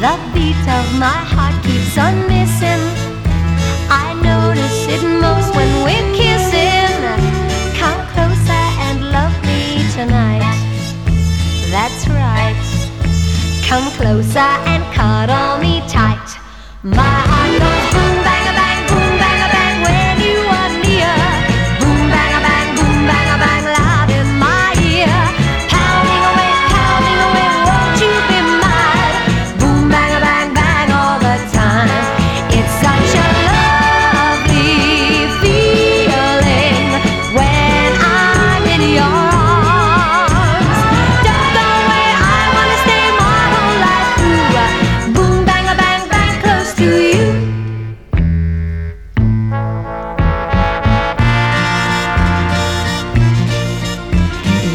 my heart keeps on missing. I notice it most when we're kissing. Come closer and love me tonight. That's right. Come closer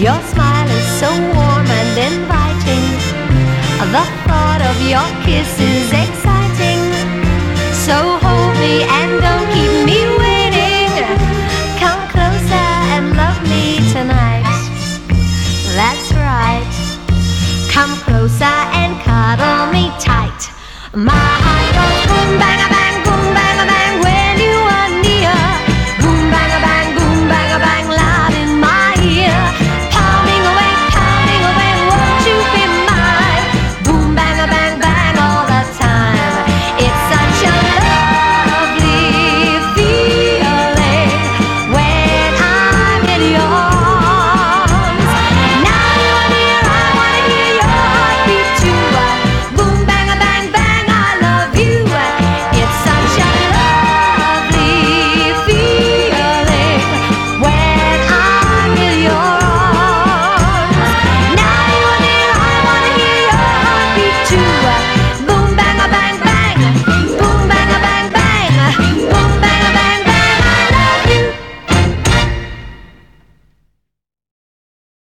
Your smile is so warm and inviting. The thought of your kiss is exciting. So hold me and don't keep me waiting. Come closer and love me tonight. That's right. Come closer and cuddle me tight. My heart